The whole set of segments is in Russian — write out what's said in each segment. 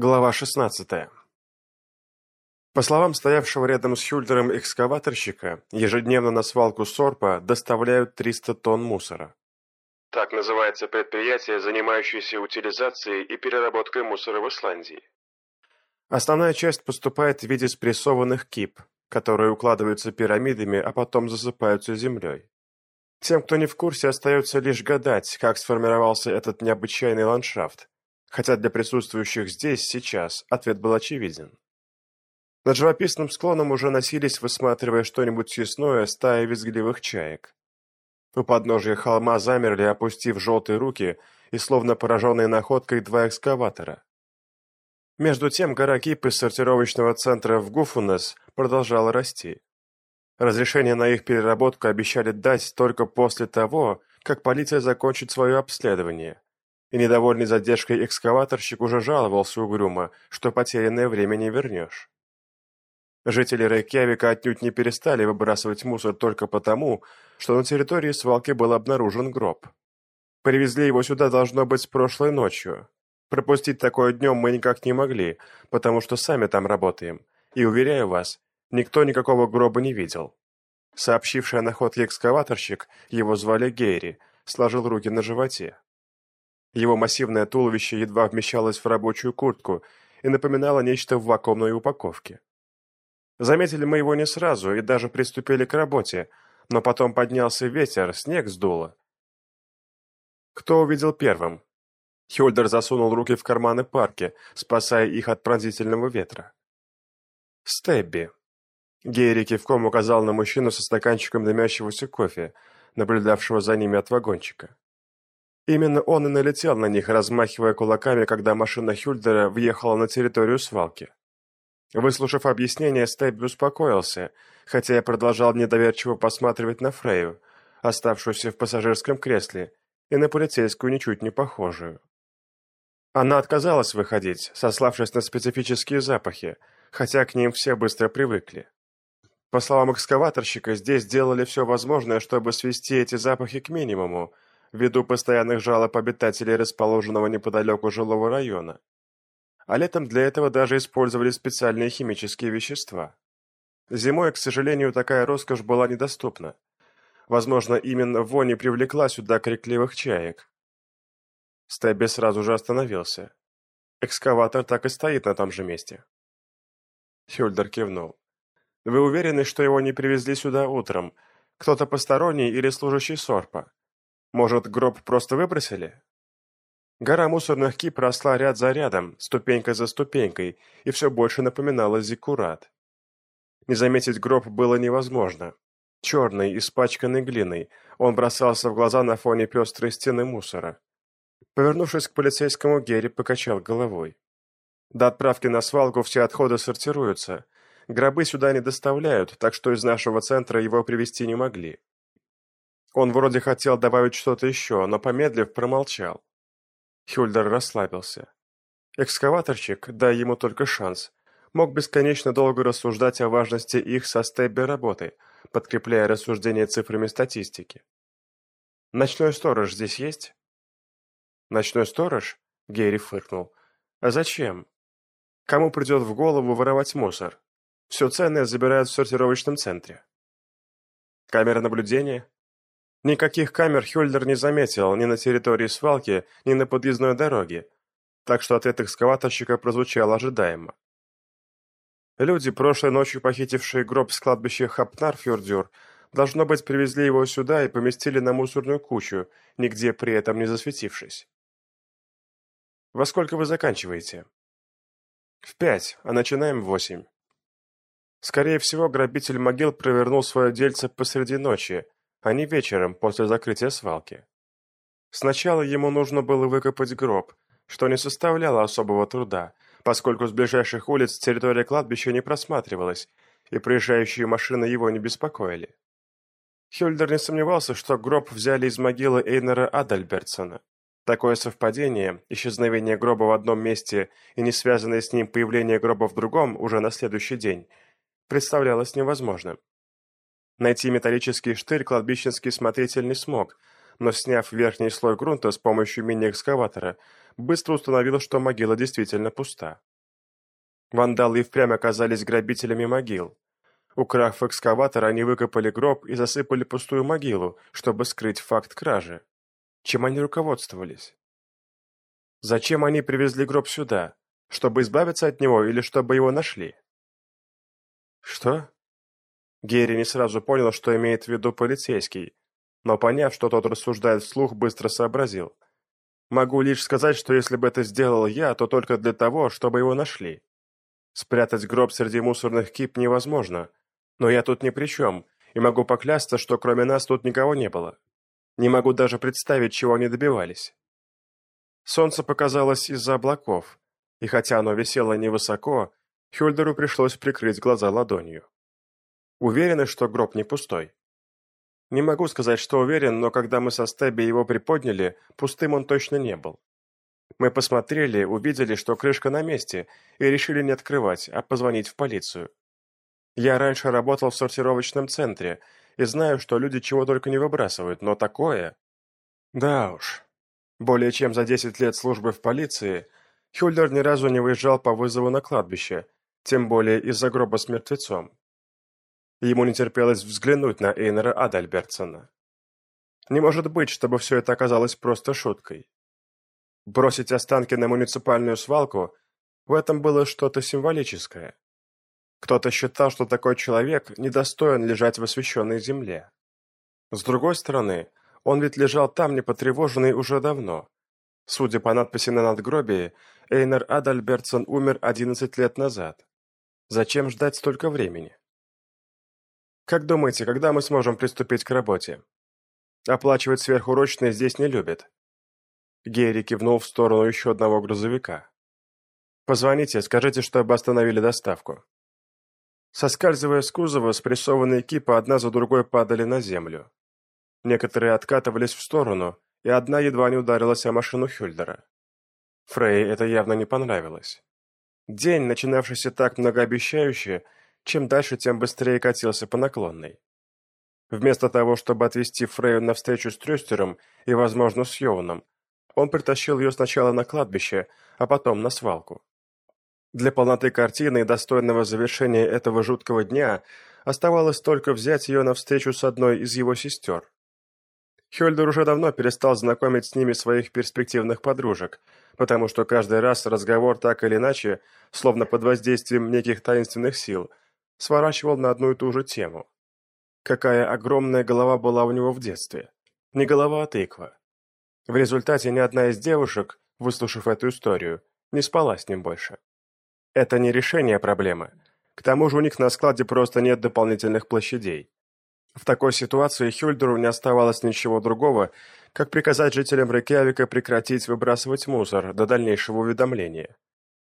Глава 16. По словам стоявшего рядом с Хюльдером экскаваторщика, ежедневно на свалку Сорпа доставляют 300 тонн мусора. Так называется предприятие, занимающееся утилизацией и переработкой мусора в Исландии. Основная часть поступает в виде спрессованных кип, которые укладываются пирамидами, а потом засыпаются землей. Тем, кто не в курсе, остается лишь гадать, как сформировался этот необычайный ландшафт, хотя для присутствующих здесь, сейчас, ответ был очевиден. Над живописным склоном уже носились, высматривая что-нибудь съестное, стаи визгливых чаек. У подножия холма замерли, опустив желтые руки и словно пораженные находкой два экскаватора. Между тем гора Кипы сортировочного центра в Гуфунес продолжала расти. Разрешение на их переработку обещали дать только после того, как полиция закончит свое обследование, и недовольный задержкой экскаваторщик уже жаловался угрюмо, что потерянное время не вернешь. Жители Рейкьявика отнюдь не перестали выбрасывать мусор только потому, что на территории свалки был обнаружен гроб. Привезли его сюда должно быть прошлой ночью. Пропустить такое днем мы никак не могли, потому что сами там работаем, и, уверяю вас, никто никакого гроба не видел. Сообщивший о находке экскаваторщик, его звали Гейри, сложил руки на животе. Его массивное туловище едва вмещалось в рабочую куртку и напоминало нечто в вакуумной упаковке. Заметили мы его не сразу и даже приступили к работе, но потом поднялся ветер, снег сдуло. Кто увидел первым? Хюльдер засунул руки в карманы парки, спасая их от пронзительного ветра. Стебби. Гейри кивком указал на мужчину со стаканчиком дымящегося кофе, наблюдавшего за ними от вагончика. Именно он и налетел на них, размахивая кулаками, когда машина Хюльдера въехала на территорию свалки. Выслушав объяснение, Стебби успокоился, хотя я продолжал недоверчиво посматривать на Фрею, оставшуюся в пассажирском кресле, и на полицейскую ничуть не похожую. Она отказалась выходить, сославшись на специфические запахи, хотя к ним все быстро привыкли. По словам экскаваторщика, здесь делали все возможное, чтобы свести эти запахи к минимуму, ввиду постоянных жалоб обитателей расположенного неподалеку жилого района. А летом для этого даже использовали специальные химические вещества. Зимой, к сожалению, такая роскошь была недоступна. Возможно, именно вонь и привлекла сюда крикливых чаек. Стебби сразу же остановился. Экскаватор так и стоит на том же месте. Хюльдер кивнул. «Вы уверены, что его не привезли сюда утром? Кто-то посторонний или служащий Сорпа?» Может, гроб просто выбросили? Гора мусорных кип росла ряд за рядом, ступенька за ступенькой, и все больше напоминала зиккурат. Не заметить гроб было невозможно. Черный, испачканный глиной, он бросался в глаза на фоне пестрой стены мусора. Повернувшись к полицейскому, Герри покачал головой. До отправки на свалку все отходы сортируются. Гробы сюда не доставляют, так что из нашего центра его привезти не могли. Он вроде хотел добавить что-то еще, но, помедлив, промолчал. Хюльдер расслабился. Экскаваторщик, дай ему только шанс, мог бесконечно долго рассуждать о важности их со Стебби работы, подкрепляя рассуждения цифрами статистики. «Ночной сторож здесь есть?» «Ночной сторож?» — Гейри фыркнул. «А зачем? Кому придет в голову воровать мусор? Все ценное забирают в сортировочном центре». «Камера наблюдения?» Никаких камер Хюльдер не заметил ни на территории свалки, ни на подъездной дороге, так что ответ экскаваторщика прозвучал ожидаемо. Люди, прошлой ночью похитившие гроб с кладбища Хапнарфюрдюр, должно быть, привезли его сюда и поместили на мусорную кучу, нигде при этом не засветившись. «Во сколько вы заканчиваете?» «В пять, а начинаем в восемь». Скорее всего, грабитель могил провернул свое дельце посреди ночи, а не вечером после закрытия свалки. Сначала ему нужно было выкопать гроб, что не составляло особого труда, поскольку с ближайших улиц территория кладбища не просматривалась, и проезжающие машины его не беспокоили. Хюльдер не сомневался, что гроб взяли из могилы Эйнера Адальбертсона. Такое совпадение, исчезновение гроба в одном месте и не связанное с ним появление гроба в другом уже на следующий день, представлялось невозможным. Найти металлический штырь кладбищенский смотритель не смог, но сняв верхний слой грунта с помощью мини-экскаватора, быстро установил, что могила действительно пуста. Вандалы и впрямь оказались грабителями могил. Украв экскаватор, они выкопали гроб и засыпали пустую могилу, чтобы скрыть факт кражи. Чем они руководствовались? Зачем они привезли гроб сюда? Чтобы избавиться от него или чтобы его нашли? Что? Герри не сразу понял, что имеет в виду полицейский, но поняв, что тот рассуждает вслух, быстро сообразил. Могу лишь сказать, что если бы это сделал я, то только для того, чтобы его нашли. Спрятать гроб среди мусорных кип невозможно, но я тут ни при чем, и могу поклясться, что кроме нас тут никого не было. Не могу даже представить, чего они добивались. Солнце показалось из-за облаков, и хотя оно висело невысоко, Хюльдеру пришлось прикрыть глаза ладонью. Уверены, что гроб не пустой? Не могу сказать, что уверен, но когда мы со Стебби его приподняли, пустым он точно не был. Мы посмотрели, увидели, что крышка на месте, и решили не открывать, а позвонить в полицию. Я раньше работал в сортировочном центре и знаю, что люди чего только не выбрасывают, но такое... Да уж. Более чем за 10 лет службы в полиции Хюльдер ни разу не выезжал по вызову на кладбище, тем более из-за гроба с мертвецом. Ему не терпелось взглянуть на Эйнера Адальбертсона. Не может быть, чтобы все это оказалось просто шуткой. Бросить останки на муниципальную свалку – в этом было что-то символическое. Кто-то считал, что такой человек недостоин лежать в освященной земле. С другой стороны, он ведь лежал там непотревоженный уже давно. Судя по надписи на надгробии, Эйнер Адальбертсон умер 11 лет назад. Зачем ждать столько времени? Как думаете, когда мы сможем приступить к работе? Оплачивать сверхурочные здесь не любят. Герри кивнул в сторону еще одного грузовика. Позвоните, скажите, чтобы остановили доставку. Соскальзывая с кузова, спрессованные кипы одна за другой падали на землю. Некоторые откатывались в сторону, и одна едва не ударилась о машину Хюльдера. Фрей это явно не понравилось. День, начинавшийся так многообещающе, чем дальше, тем быстрее катился по наклонной. Вместо того, чтобы отвезти Фрейю на встречу с Трюстером и, возможно, с Йоуном, он притащил ее сначала на кладбище, а потом на свалку. Для полноты картины и достойного завершения этого жуткого дня оставалось только взять ее на встречу с одной из его сестер. Хёльдер уже давно перестал знакомить с ними своих перспективных подружек, потому что каждый раз разговор так или иначе, словно под воздействием неких таинственных сил, сворачивал на одну и ту же тему. Какая огромная голова была у него в детстве. Не голова, а тыква. В результате ни одна из девушек, выслушав эту историю, не спала с ним больше. Это не решение проблемы. К тому же у них на складе просто нет дополнительных площадей. В такой ситуации Хюльдеру не оставалось ничего другого, как приказать жителям Рейкьявика прекратить выбрасывать мусор до дальнейшего уведомления.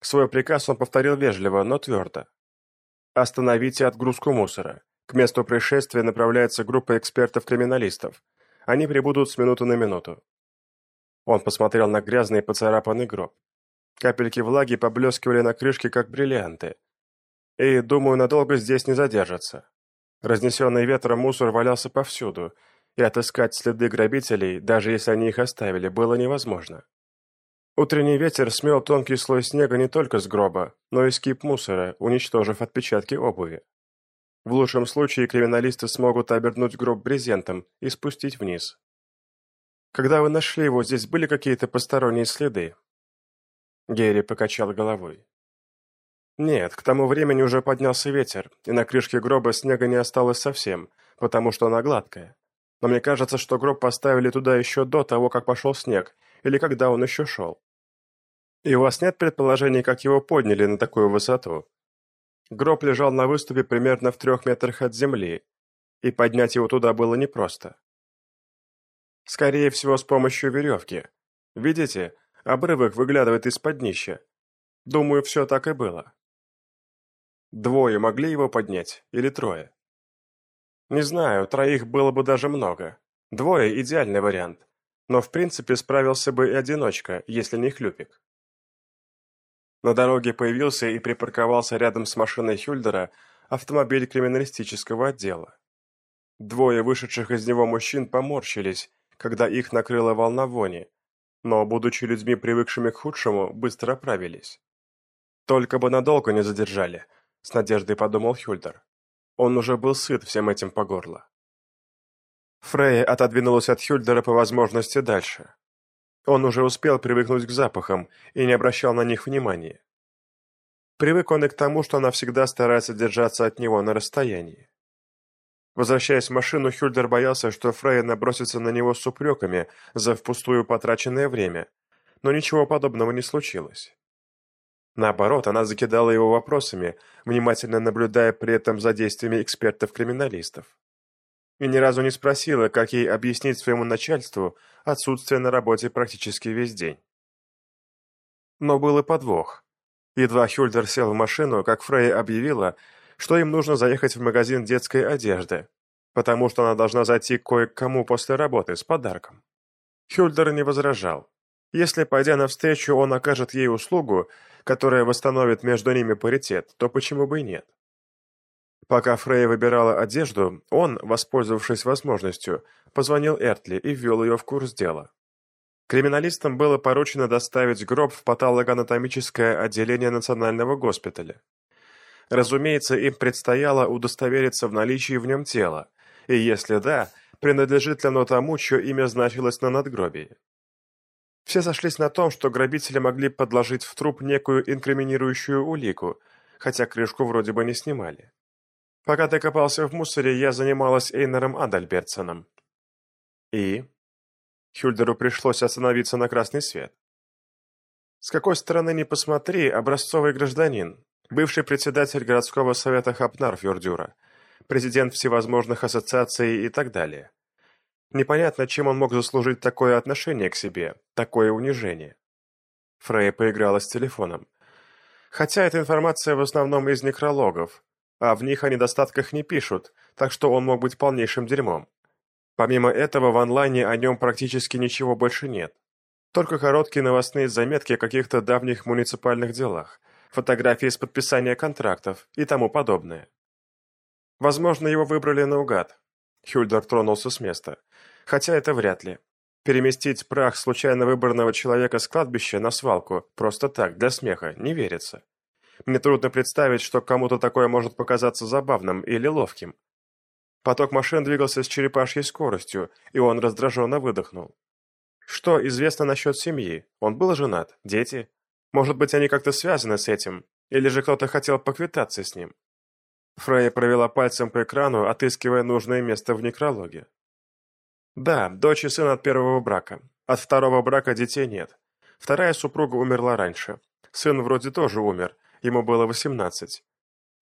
Свой приказ он повторил вежливо, но твердо. Остановите отгрузку мусора. К месту происшествия направляется группа экспертов-криминалистов. Они прибудут с минуты на минуту. Он посмотрел на грязный и поцарапанный гроб. Капельки влаги поблескивали на крышке, как бриллианты. И, думаю, надолго здесь не задержатся. Разнесенный ветром мусор валялся повсюду, и отыскать следы грабителей, даже если они их оставили, было невозможно. Утренний ветер смел тонкий слой снега не только с гроба, но и с кип мусора, уничтожив отпечатки обуви. В лучшем случае криминалисты смогут обернуть гроб брезентом и спустить вниз. Когда вы нашли его, здесь были какие-то посторонние следы? Герри покачал головой. Нет, к тому времени уже поднялся ветер, и на крышке гроба снега не осталось совсем, потому что она гладкая. Но мне кажется, что гроб поставили туда еще до того, как пошел снег, или когда он еще шел. И у вас нет предположений, как его подняли на такую высоту? Гроб лежал на выступе примерно в трех метрах от земли, и поднять его туда было непросто. Скорее всего, с помощью веревки. Видите, обрывок выглядывает из-под днища. Думаю, все так и было. Двое могли его поднять, или трое? Не знаю, троих было бы даже много. Двое – идеальный вариант. Но в принципе справился бы и одиночка, если не хлюпик. На дороге появился и припарковался рядом с машиной Хюльдера автомобиль криминалистического отдела. Двое вышедших из него мужчин поморщились, когда их накрыла волна вони, но, будучи людьми, привыкшими к худшему, быстро оправились. «Только бы надолго не задержали», — с надеждой подумал Хюльдер. Он уже был сыт всем этим по горло. Фрейя отодвинулась от Хюльдера по возможности дальше. Он уже успел привыкнуть к запахам и не обращал на них внимания. Привык он и к тому, что она всегда старается держаться от него на расстоянии. Возвращаясь в машину, Хюльдер боялся, что Фрейя набросится на него с упреками за впустую потраченное время, но ничего подобного не случилось. Наоборот, она закидала его вопросами, внимательно наблюдая при этом за действиями экспертов-криминалистов. И ни разу не спросила, как ей объяснить своему начальству отсутствие на работе практически весь день. Но был и подвох. Едва Хюльдер сел в машину, как Фрейя объявила, что им нужно заехать в магазин детской одежды, потому что она должна зайти кое к кому после работы с подарком. Хюльдер не возражал. Если, пойдя навстречу, он окажет ей услугу, которая восстановит между ними паритет, то почему бы и нет? Пока Фрей выбирала одежду, он, воспользовавшись возможностью, позвонил Эртли и ввел ее в курс дела. Криминалистам было поручено доставить гроб в патологоанатомическое отделение Национального госпиталя. Разумеется, им предстояло удостовериться в наличии в нем тела, и если да, принадлежит ли оно тому, чье имя значилось на надгробии. Все сошлись на том, что грабители могли подложить в труп некую инкриминирующую улику, хотя крышку вроде бы не снимали. Пока ты копался в мусоре, я занималась Эйнером Адальбертсоном. И? Хюльдеру пришлось остановиться на красный свет. С какой стороны ни посмотри, образцовый гражданин, бывший председатель городского совета Хапнар президент всевозможных ассоциаций и так далее. Непонятно, чем он мог заслужить такое отношение к себе, такое унижение. Фрейя поиграла с телефоном. Хотя эта информация в основном из некрологов, а в них о недостатках не пишут, так что он мог быть полнейшим дерьмом. Помимо этого, в онлайне о нем практически ничего больше нет. Только короткие новостные заметки о каких-то давних муниципальных делах, фотографии с подписания контрактов и тому подобное. Возможно, его выбрали наугад. Хюльдер тронулся с места. Хотя это вряд ли. Переместить прах случайно выбранного человека с кладбища на свалку просто так, для смеха, не верится. Мне трудно представить, что кому-то такое может показаться забавным или ловким. Поток машин двигался с черепашьей скоростью, и он раздраженно выдохнул. Что известно насчет семьи? Он был женат? Дети? Может быть, они как-то связаны с этим? Или же кто-то хотел поквитаться с ним? Фрейя провела пальцем по экрану, отыскивая нужное место в некрологе. Да, дочь и сын от первого брака. От второго брака детей нет. Вторая супруга умерла раньше. Сын вроде тоже умер, ему было 18.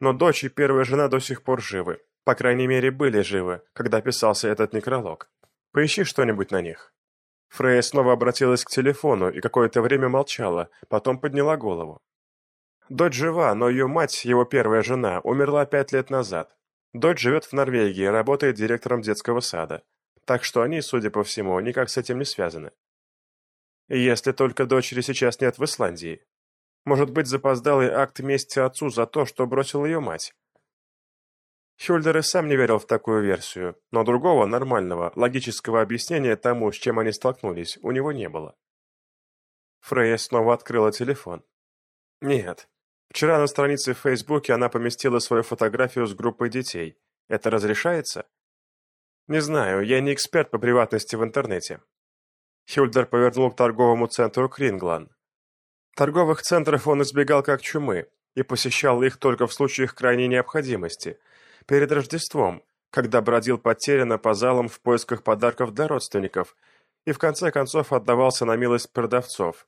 Но дочь и первая жена до сих пор живы. По крайней мере, были живы, когда писался этот некролог. Поищи что-нибудь на них. Фрея снова обратилась к телефону и какое-то время молчала, потом подняла голову. Дочь жива, но ее мать, его первая жена, умерла пять лет назад. Дочь живет в Норвегии, работает директором детского сада так что они, судя по всему, никак с этим не связаны. Если только дочери сейчас нет в Исландии. Может быть, запоздалый акт мести отцу за то, что бросил ее мать. Хюльдер и сам не верил в такую версию, но другого, нормального, логического объяснения тому, с чем они столкнулись, у него не было. Фрейя снова открыла телефон. Нет. Вчера на странице в Фейсбуке она поместила свою фотографию с группой детей. Это разрешается? «Не знаю, я не эксперт по приватности в интернете». Хюльдер повернул к торговому центру Кринглан. Торговых центров он избегал как чумы и посещал их только в случаях крайней необходимости, перед Рождеством, когда бродил потерянно по залам в поисках подарков для родственников и в конце концов отдавался на милость продавцов,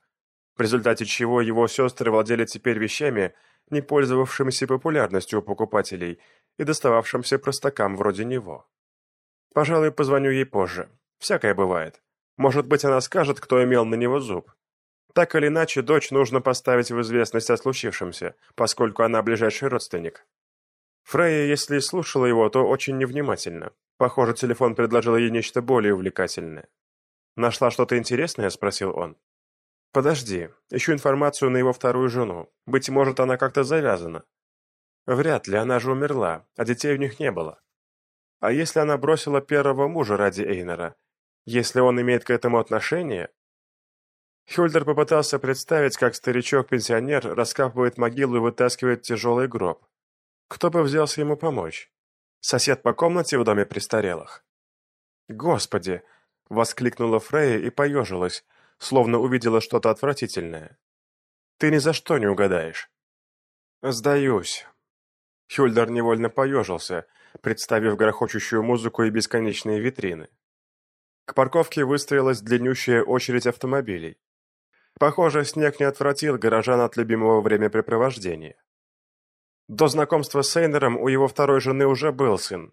в результате чего его сестры владели теперь вещами, не пользовавшимися популярностью у покупателей и достававшимся простакам вроде него. Пожалуй, позвоню ей позже. Всякое бывает. Может быть, она скажет, кто имел на него зуб. Так или иначе, дочь нужно поставить в известность о случившемся, поскольку она ближайший родственник. Фрейя, если и слушала его, то очень невнимательно. Похоже, телефон предложил ей нечто более увлекательное. «Нашла что-то интересное?» – спросил он. «Подожди, ищу информацию на его вторую жену. Быть может, она как-то завязана». «Вряд ли, она же умерла, а детей у них не было. А если она бросила первого мужа ради Эйнера? Если он имеет к этому отношение... Хюльдер попытался представить, как старичок-пенсионер раскапывает могилу и вытаскивает тяжелый гроб. Кто бы взялся ему помочь? Сосед по комнате в доме престарелых? «Господи!» — воскликнула Фрея и поежилась, словно увидела что-то отвратительное. «Ты ни за что не угадаешь». «Сдаюсь». Хюльдер невольно поежился, представив грохочущую музыку и бесконечные витрины. К парковке выстроилась длиннющая очередь автомобилей. Похоже, снег не отвратил горожан от любимого времяпрепровождения. До знакомства с Эйнером у его второй жены уже был сын.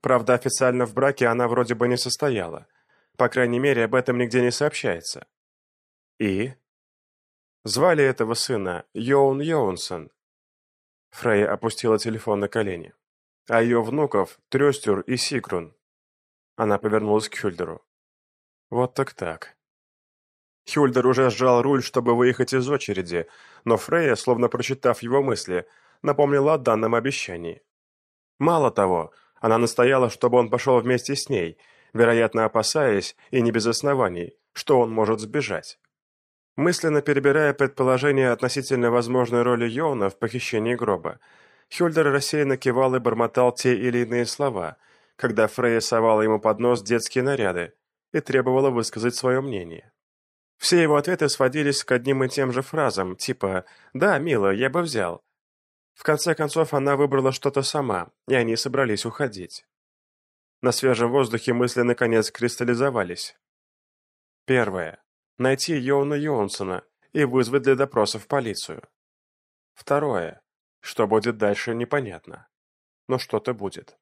Правда, официально в браке она вроде бы не состояла. По крайней мере, об этом нигде не сообщается. И? Звали этого сына Йоун Йоунсон. Фрейя опустила телефон на колени. А ее внуков – Трестюр и Сикрун. Она повернулась к Хюльдеру. Вот так так. Хюльдер уже сжал руль, чтобы выехать из очереди, но Фрейя, словно прочитав его мысли, напомнила о данном обещании. Мало того, она настояла, чтобы он пошел вместе с ней, вероятно опасаясь, и не без оснований, что он может сбежать. Мысленно перебирая предположения относительно возможной роли Йона в похищении гроба, Хюльдер рассеянно кивал и бормотал те или иные слова, когда Фрейя совала ему под нос детские наряды и требовала высказать свое мнение. Все его ответы сводились к одним и тем же фразам, типа «Да, мило, я бы взял». В конце концов, она выбрала что-то сама, и они собрались уходить. На свежем воздухе мысли наконец кристаллизовались. Первое. Найти Йона Йонсона и вызвать для допросов полицию. Второе. Что будет дальше, непонятно. Но что-то будет.